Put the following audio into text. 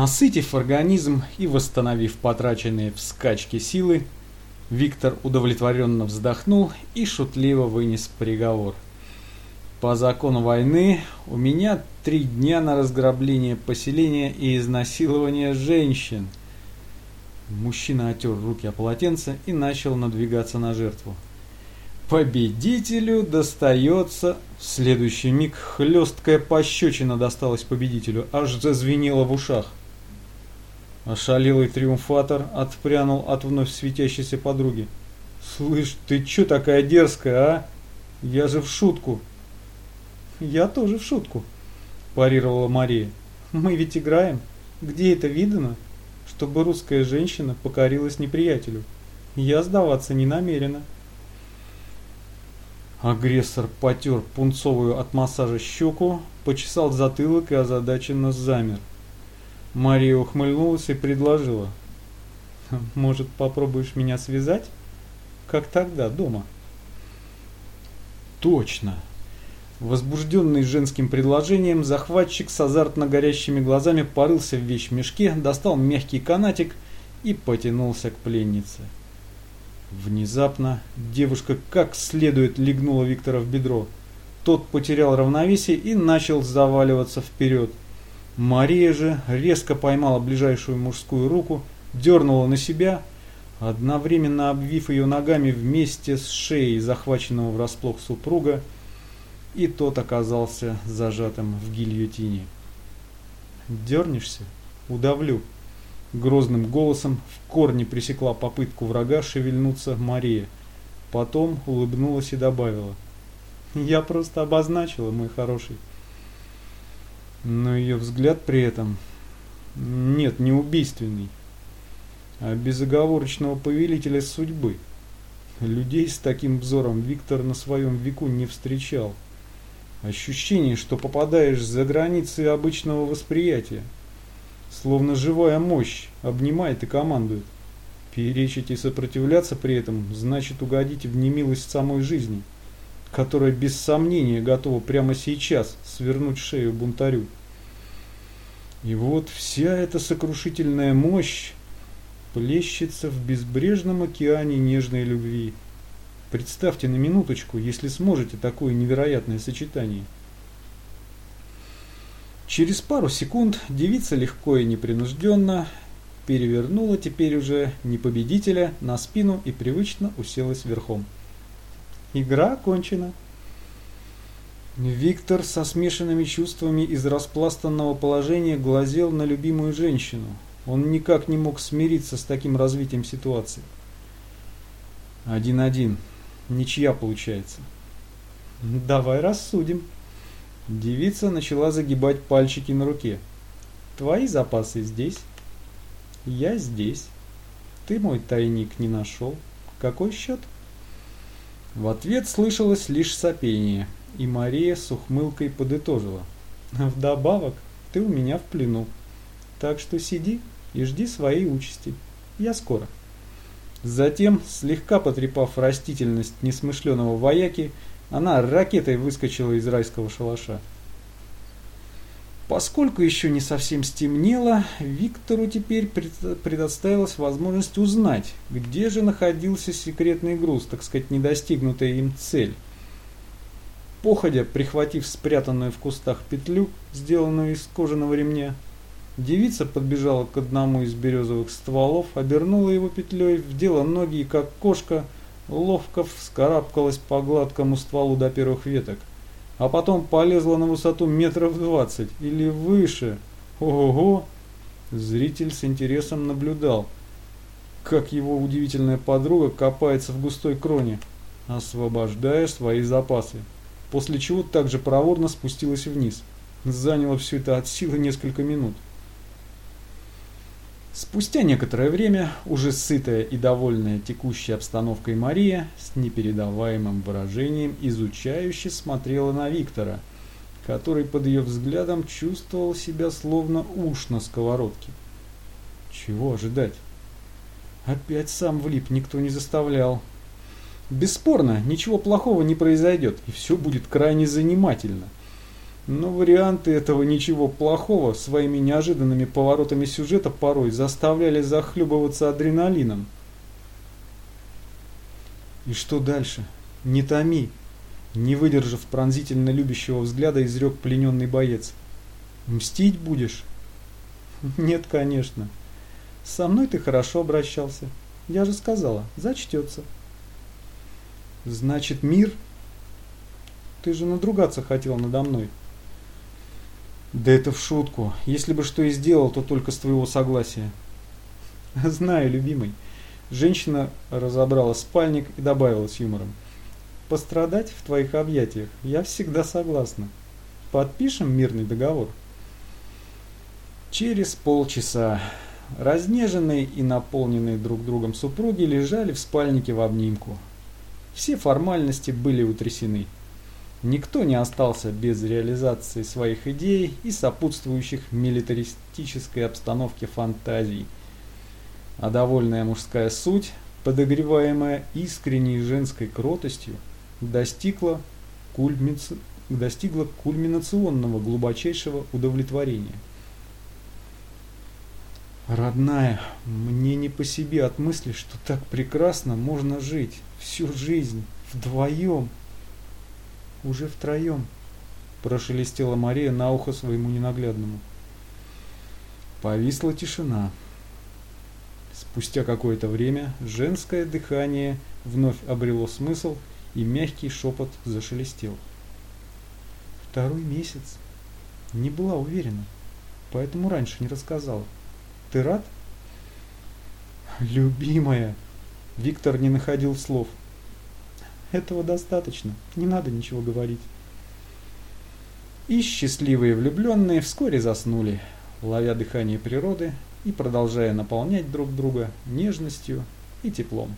Насытив организм и восстановив потраченные в скачке силы, Виктор удовлетворенно вздохнул и шутливо вынес приговор. По закону войны у меня три дня на разграбление поселения и изнасилование женщин. Мужчина отер руки о полотенце и начал надвигаться на жертву. Победителю достается... В следующий миг хлесткая пощечина досталась победителю, аж зазвенело в ушах. Ошалелый триумфатор отпрянул от вновь светящейся подруги. «Слышь, ты чё такая дерзкая, а? Я же в шутку!» «Я тоже в шутку», – парировала Мария. «Мы ведь играем. Где это видано, чтобы русская женщина покорилась неприятелю? Я сдаваться не намерена». Агрессор потер пунцовую от массажа щеку, почесал затылок и озадаченно замер. Мария ухмыльнулась и предложила. «Может, попробуешь меня связать? Как тогда, дома?» «Точно!» Возбужденный женским предложением, захватчик с азартно горящими глазами порылся в вещмешке, достал мягкий канатик и потянулся к пленнице. Внезапно девушка как следует легнула Виктора в бедро. Тот потерял равновесие и начал заваливаться вперед. Мария же резко поймала ближайшую мужскую руку, дернула на себя, одновременно обвив ее ногами вместе с шеей захваченного врасплох супруга, и тот оказался зажатым в гильотине. «Дернешься? Удавлю!» Грозным голосом в корне пресекла попытку врага шевельнуться Мария. Потом улыбнулась и добавила. «Я просто обозначила, мой хороший». Но ее взгляд при этом... Нет, не убийственный, а безоговорочного повелителя судьбы. Людей с таким взором Виктор на своем веку не встречал. Ощущение, что попадаешь за границы обычного восприятия. Словно живая мощь обнимает и командует. Перечить и сопротивляться при этом значит угодить в немилость самой жизни которая без сомнения готова прямо сейчас свернуть шею бунтарю. И вот вся эта сокрушительная мощь плещется в безбрежном океане нежной любви. Представьте на минуточку, если сможете, такое невероятное сочетание. Через пару секунд девица легко и непринужденно перевернула теперь уже не победителя на спину и привычно уселась верхом. Игра окончена. Виктор со смешанными чувствами из распластанного положения глазел на любимую женщину. Он никак не мог смириться с таким развитием ситуации. Один-один. Ничья получается. Давай рассудим. Девица начала загибать пальчики на руке. Твои запасы здесь. Я здесь. Ты мой тайник не нашел. Какой счет? В ответ слышалось лишь сопение, и Мария с ухмылкой подытожила. «Вдобавок, ты у меня в плену, так что сиди и жди своей участи. Я скоро». Затем, слегка потрепав растительность несмышленого вояки, она ракетой выскочила из райского шалаша. Поскольку еще не совсем стемнело, Виктору теперь предоставилась возможность узнать, где же находился секретный груз, так сказать, недостигнутая им цель. Походя, прихватив спрятанную в кустах петлю, сделанную из кожаного ремня, девица подбежала к одному из березовых стволов, обернула его петлей, вдела ноги и, как кошка, ловко вскарабкалась по гладкому стволу до первых веток а потом полезла на высоту метров двадцать или выше. Ого-го! Зритель с интересом наблюдал, как его удивительная подруга копается в густой кроне, освобождая свои запасы. После чего также проворно спустилась вниз. Заняло все это от силы несколько минут. Спустя некоторое время, уже сытая и довольная текущей обстановкой Мария, с непередаваемым выражением изучающе смотрела на Виктора, который под ее взглядом чувствовал себя словно уж на сковородке. Чего ожидать? Опять сам влип, никто не заставлял. Бесспорно, ничего плохого не произойдет, и все будет крайне занимательно. Но варианты этого ничего плохого своими неожиданными поворотами сюжета порой заставляли захлебываться адреналином. И что дальше? Не томи. Не выдержав пронзительно любящего взгляда, изрек плененный боец. Мстить будешь? Нет, конечно. Со мной ты хорошо обращался. Я же сказала, зачтется. Значит, мир? Ты же надругаться хотел надо мной. Да это в шутку. Если бы что и сделал, то только с твоего согласия. Знаю, любимый. Женщина разобрала спальник и добавила с юмором. Пострадать в твоих объятиях я всегда согласна. Подпишем мирный договор. Через полчаса разнеженные и наполненные друг другом супруги лежали в спальнике в обнимку. Все формальности были утрясены. Никто не остался без реализации своих идей и сопутствующих милитаристической обстановке фантазий. А довольная мужская суть, подогреваемая искренней женской кротостью, достигла, кульминаци... достигла кульминационного глубочайшего удовлетворения. Родная, мне не по себе от мысли, что так прекрасно можно жить всю жизнь вдвоем уже втроем, прошелестела Мария на ухо своему ненаглядному. Повисла тишина. Спустя какое-то время женское дыхание вновь обрело смысл, и мягкий шепот зашелестел. Второй месяц. Не была уверена, поэтому раньше не рассказала. Ты рад? Любимая. Виктор не находил слов. Этого достаточно, не надо ничего говорить. И счастливые влюбленные вскоре заснули, ловя дыхание природы и продолжая наполнять друг друга нежностью и теплом.